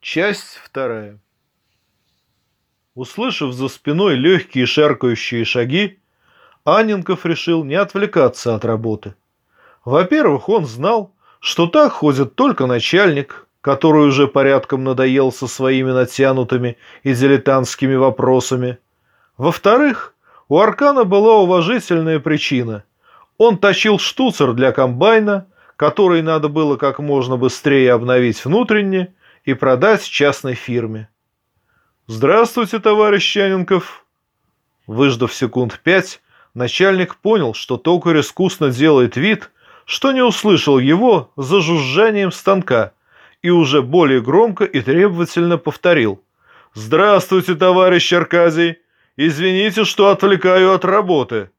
Часть вторая. Услышав за спиной легкие шаркающие шаги, Анненков решил не отвлекаться от работы. Во-первых, он знал, что так ходит только начальник, который уже порядком надоел со своими натянутыми и дилетантскими вопросами. Во-вторых, у Аркана была уважительная причина. Он тащил штуцер для комбайна, который надо было как можно быстрее обновить внутренне и продать частной фирме. «Здравствуйте, товарищ Чаненков!» Выждав секунд пять, начальник понял, что токарь искусно делает вид, что не услышал его за жужжанием станка и уже более громко и требовательно повторил. «Здравствуйте, товарищ Аркадий! Извините, что отвлекаю от работы!»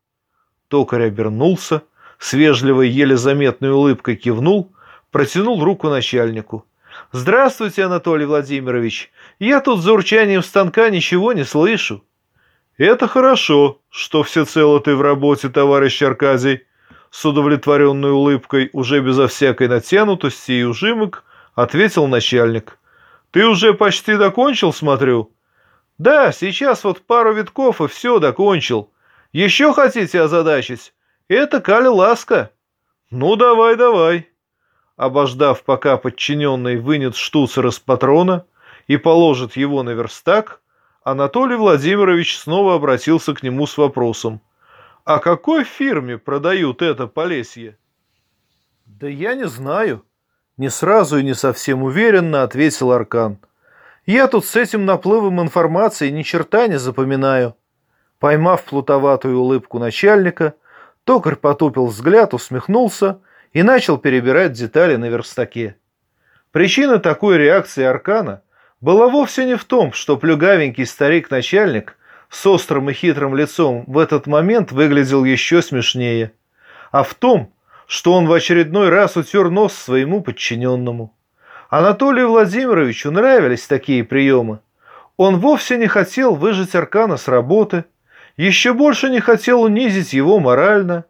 Токарь обернулся, с вежливой, еле заметной улыбкой кивнул, протянул руку начальнику. «Здравствуйте, Анатолий Владимирович! Я тут за урчанием станка ничего не слышу!» «Это хорошо, что всецело ты в работе, товарищ Аркадий!» С удовлетворенной улыбкой, уже безо всякой натянутости и ужимок, ответил начальник. «Ты уже почти докончил, смотрю?» «Да, сейчас вот пару витков и все, докончил. Еще хотите озадачить? Это Каля Ласка». «Ну, давай, давай». Обождав, пока подчиненный вынет штуцер из патрона и положит его на верстак, Анатолий Владимирович снова обратился к нему с вопросом. «А какой фирме продают это Полесье?» «Да я не знаю», — не сразу и не совсем уверенно ответил Аркан. «Я тут с этим наплывом информации ни черта не запоминаю». Поймав плутоватую улыбку начальника, токарь потупил взгляд, усмехнулся и начал перебирать детали на верстаке. Причина такой реакции Аркана была вовсе не в том, что плюгавенький старик-начальник с острым и хитрым лицом в этот момент выглядел еще смешнее, а в том, что он в очередной раз утер нос своему подчиненному. Анатолию Владимировичу нравились такие приемы. Он вовсе не хотел выжить Аркана с работы, еще больше не хотел унизить его морально.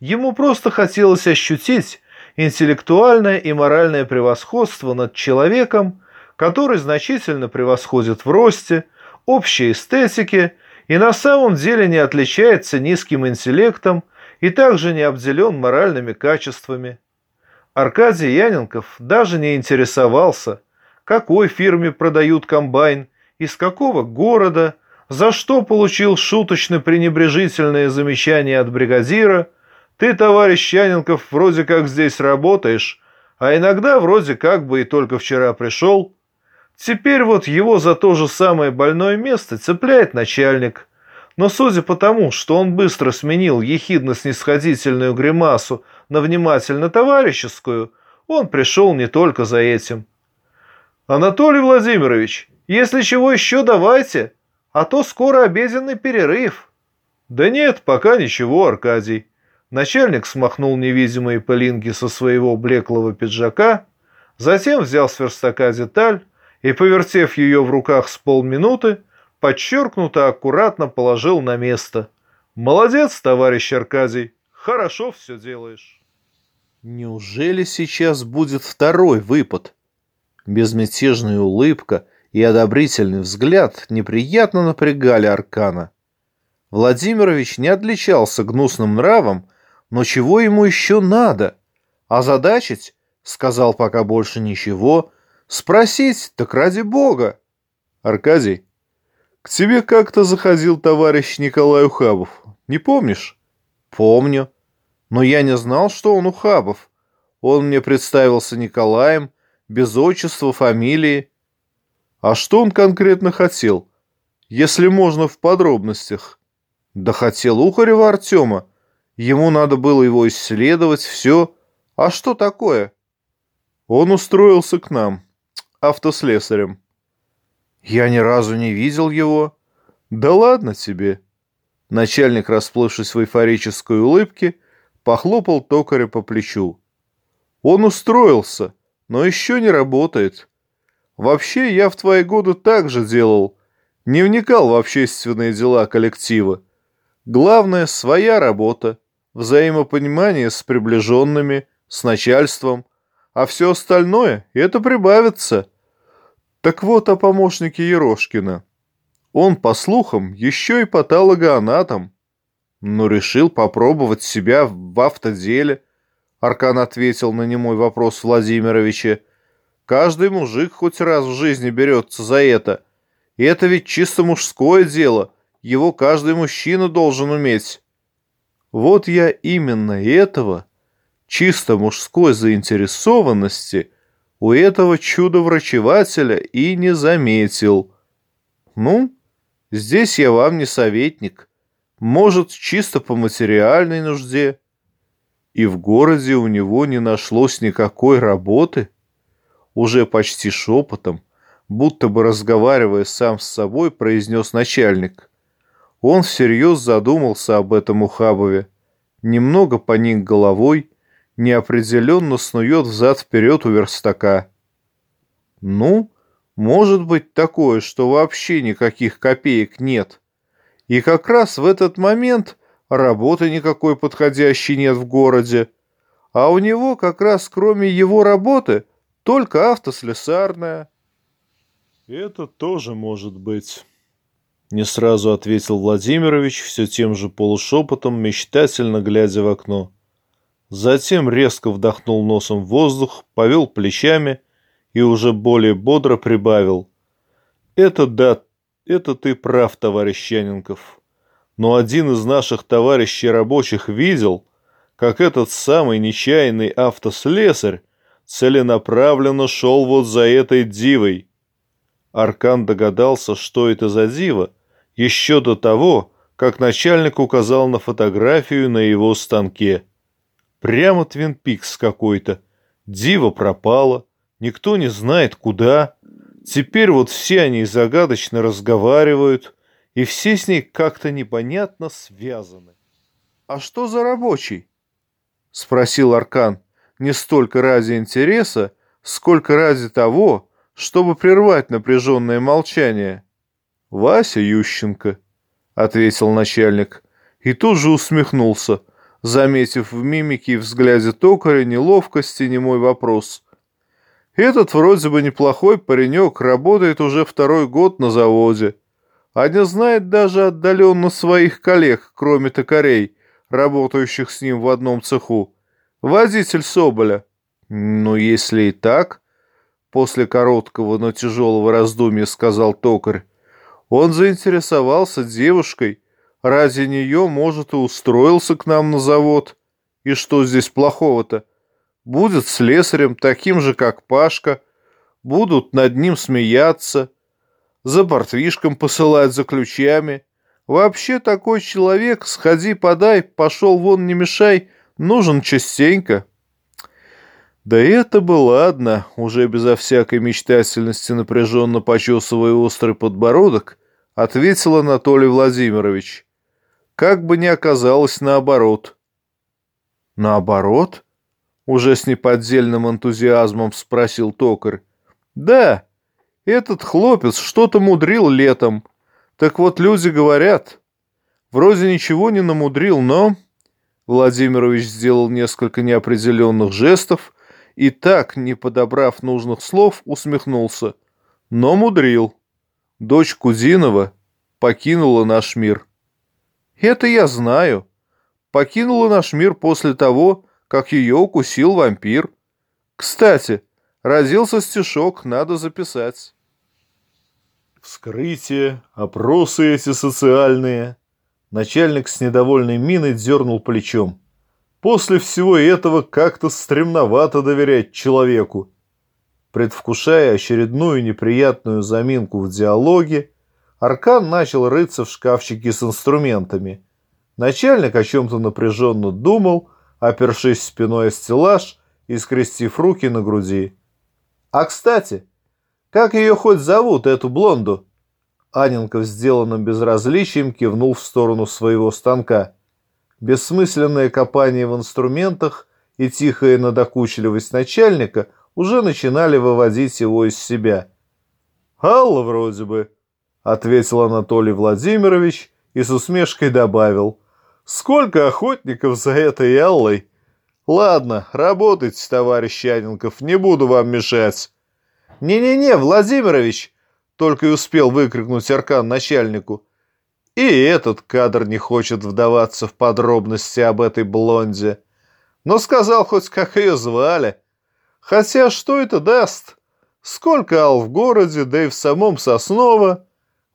Ему просто хотелось ощутить интеллектуальное и моральное превосходство над человеком, который значительно превосходит в росте, общей эстетике и на самом деле не отличается низким интеллектом и также не обделен моральными качествами. Аркадий Яненков даже не интересовался, какой фирме продают комбайн, из какого города, за что получил шуточно-пренебрежительное замечание от бригадира. Ты, товарищ Яненков, вроде как здесь работаешь, а иногда вроде как бы и только вчера пришел. Теперь вот его за то же самое больное место цепляет начальник. Но судя по тому, что он быстро сменил ехидно-снисходительную гримасу на внимательно-товарищескую, он пришел не только за этим. «Анатолий Владимирович, если чего еще давайте, а то скоро обеденный перерыв». «Да нет, пока ничего, Аркадий». Начальник смахнул невидимые пылинки со своего блеклого пиджака, затем взял с верстака деталь, и, повертев ее в руках с полминуты, подчеркнуто аккуратно положил на место. «Молодец, товарищ Аркадий, хорошо все делаешь». Неужели сейчас будет второй выпад? Безмятежная улыбка и одобрительный взгляд неприятно напрягали Аркана. Владимирович не отличался гнусным нравом, но чего ему еще надо? Озадачить? Сказал пока больше ничего, Спросить, так ради бога. Аркадий, к тебе как-то заходил товарищ Николай Ухабов. Не помнишь? Помню. Но я не знал, что он Ухабов. Он мне представился Николаем, без отчества, фамилии. А что он конкретно хотел? Если можно в подробностях. Да хотел Ухарева Артема. Ему надо было его исследовать, все. А что такое? Он устроился к нам автослесарем. Я ни разу не видел его. Да ладно тебе. Начальник, расплывшись в эйфорической улыбке, похлопал токаря по плечу. Он устроился, но еще не работает. Вообще, я в твои годы так же делал. Не вникал в общественные дела коллектива. Главное – своя работа, взаимопонимание с приближенными, с начальством, а все остальное – это прибавится – Так вот о помощнике Ерошкина. Он, по слухам, еще и патологоанатом, но решил попробовать себя в автоделе. Аркан ответил на немой вопрос Владимировича. Каждый мужик хоть раз в жизни берется за это. И это ведь чисто мужское дело. Его каждый мужчина должен уметь. Вот я именно этого, чисто мужской заинтересованности, у этого чудо-врачевателя и не заметил. Ну, Здесь я вам не советник. Может, чисто по материальной нужде. И в городе у него не нашлось никакой работы. Уже почти шепотом, будто бы разговаривая сам с собой, произнес начальник. Он всерьез задумался об этом Ухабове. Немного поник головой, неопределенно снует взад-вперед у верстака. «Ну, может быть такое, что вообще никаких копеек нет. И как раз в этот момент работы никакой подходящей нет в городе. А у него как раз кроме его работы только автослесарная. Это тоже может быть. Не сразу ответил Владимирович, все тем же полушепотом, мечтательно глядя в окно. Затем резко вдохнул носом воздух, повел плечами и уже более бодро прибавил. «Это да, это ты прав, товарищ Щаненков. Но один из наших товарищей рабочих видел, как этот самый нечаянный автослесарь целенаправленно шел вот за этой дивой». Аркан догадался, что это за дива, еще до того, как начальник указал на фотографию на его станке. Прямо Твин Пикс какой-то. Дива пропала, Никто не знает, куда. Теперь вот все они загадочно разговаривают, и все с ней как-то непонятно связаны. «А что за рабочий?» — спросил Аркан, не столько ради интереса, сколько ради того, чтобы прервать напряженное молчание. «Вася Ющенко», — ответил начальник, и тут же усмехнулся, заметив в мимике и взгляде токаря неловкости немой вопрос. Этот вроде бы неплохой паренек работает уже второй год на заводе, а не знает даже отдаленно своих коллег, кроме токарей, работающих с ним в одном цеху. Водитель Соболя. Ну, если и так, после короткого, но тяжелого раздумья сказал токарь, он заинтересовался девушкой, ради нее, может, и устроился к нам на завод. И что здесь плохого-то? будет слесарем таким же, как Пашка, будут над ним смеяться, за портвишком посылать за ключами. Вообще такой человек, сходи подай, пошел вон не мешай, нужен частенько. Да это бы ладно, уже безо всякой мечтательности напряженно почесывая острый подбородок, ответил Анатолий Владимирович. Как бы ни оказалось наоборот. Наоборот? Уже с неподдельным энтузиазмом спросил токарь. Да, этот хлопец что-то мудрил летом. Так вот люди говорят. Вроде ничего не намудрил, но... Владимирович сделал несколько неопределенных жестов и так, не подобрав нужных слов, усмехнулся. Но мудрил. Дочь Кузинова покинула наш мир. Это я знаю. Покинула наш мир после того, как ее укусил вампир. Кстати, родился стишок, надо записать. Вскрытие, опросы эти социальные. Начальник с недовольной миной дернул плечом. После всего этого как-то стремновато доверять человеку. Предвкушая очередную неприятную заминку в диалоге, Аркан начал рыться в шкафчике с инструментами. Начальник о чем-то напряженно думал, опершись спиной о стеллаж и скрестив руки на груди. «А, кстати, как ее хоть зовут, эту блонду?» Аненков сделанным безразличием кивнул в сторону своего станка. Бессмысленное копание в инструментах и тихая надокучливость начальника уже начинали выводить его из себя. «Алла вроде бы», — ответил Анатолий Владимирович и с усмешкой добавил — Сколько охотников за этой Аллой? Ладно, работайте, товарищ Яненков, не буду вам мешать. «Не-не-не, Владимирович!» — только и успел выкрикнуть Аркан начальнику. И этот кадр не хочет вдаваться в подробности об этой блонде. Но сказал хоть, как ее звали. Хотя что это даст? Сколько ал в городе, да и в самом Сосново.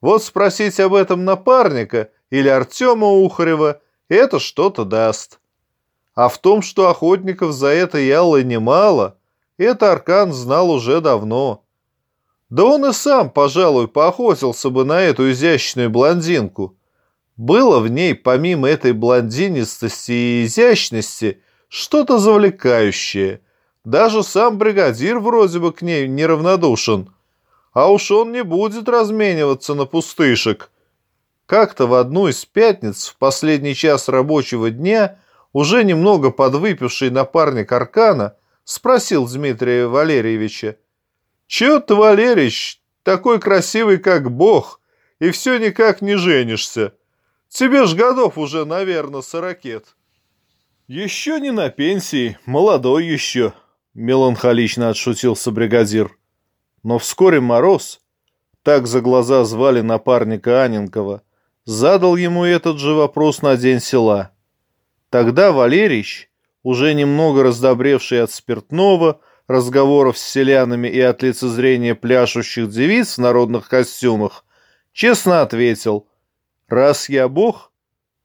Вот спросить об этом напарника или Артема Ухарева, это что-то даст. А в том, что охотников за это яллы немало, это Аркан знал уже давно. Да он и сам, пожалуй, поохотился бы на эту изящную блондинку. Было в ней, помимо этой блондинистости и изящности, что-то завлекающее. Даже сам бригадир вроде бы к ней неравнодушен. А уж он не будет размениваться на пустышек. Как-то в одну из пятниц, в последний час рабочего дня, уже немного подвыпивший напарник Аркана спросил Дмитрия Валерьевича, «Чего ты, Валерич, такой красивый, как бог, и все никак не женишься? Тебе ж годов уже, наверное, сорокет». «Еще не на пенсии, молодой еще», — меланхолично отшутился бригадир. Но вскоре Мороз, так за глаза звали напарника Аненкова, задал ему этот же вопрос на день села. Тогда Валерич, уже немного раздобревший от спиртного, разговоров с селянами и от лицезрения пляшущих девиц в народных костюмах, честно ответил, «Раз я бог,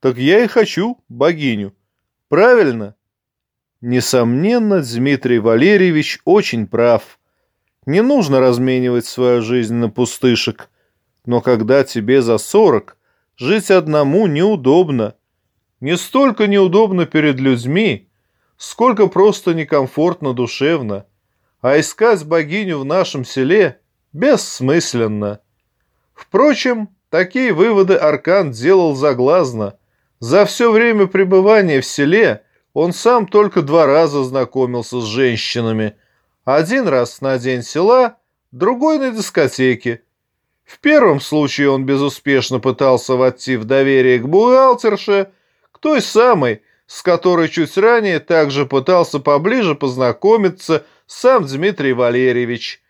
так я и хочу богиню. Правильно?» Несомненно, Дмитрий Валерьевич очень прав. Не нужно разменивать свою жизнь на пустышек. Но когда тебе за сорок, жить одному неудобно. Не столько неудобно перед людьми, сколько просто некомфортно душевно а искать богиню в нашем селе бессмысленно. Впрочем, такие выводы Аркан делал заглазно. За все время пребывания в селе он сам только два раза знакомился с женщинами. Один раз на день села, другой на дискотеке. В первом случае он безуспешно пытался войти в доверие к бухгалтерше, к той самой, с которой чуть ранее также пытался поближе познакомиться сам Дмитрий Валерьевич.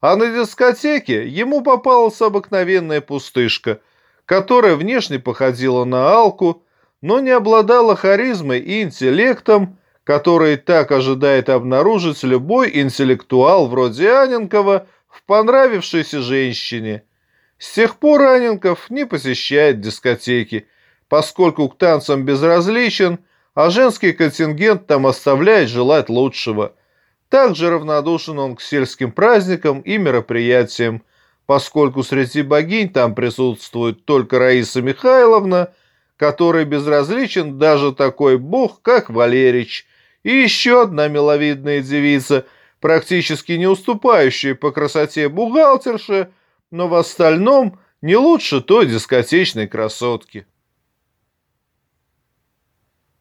А на дискотеке ему попалась обыкновенная пустышка, которая внешне походила на Алку, но не обладала харизмой и интеллектом, который так ожидает обнаружить любой интеллектуал вроде Аненкова в понравившейся женщине. С тех пор Аненков не посещает дискотеки, поскольку к танцам безразличен, а женский контингент там оставляет желать лучшего – также равнодушен он к сельским праздникам и мероприятиям, поскольку среди богинь там присутствует только Раиса Михайловна, которой безразличен даже такой бог, как Валерич, и еще одна миловидная девица, практически не уступающая по красоте бухгалтерше, но в остальном не лучше той дискотечной красотки.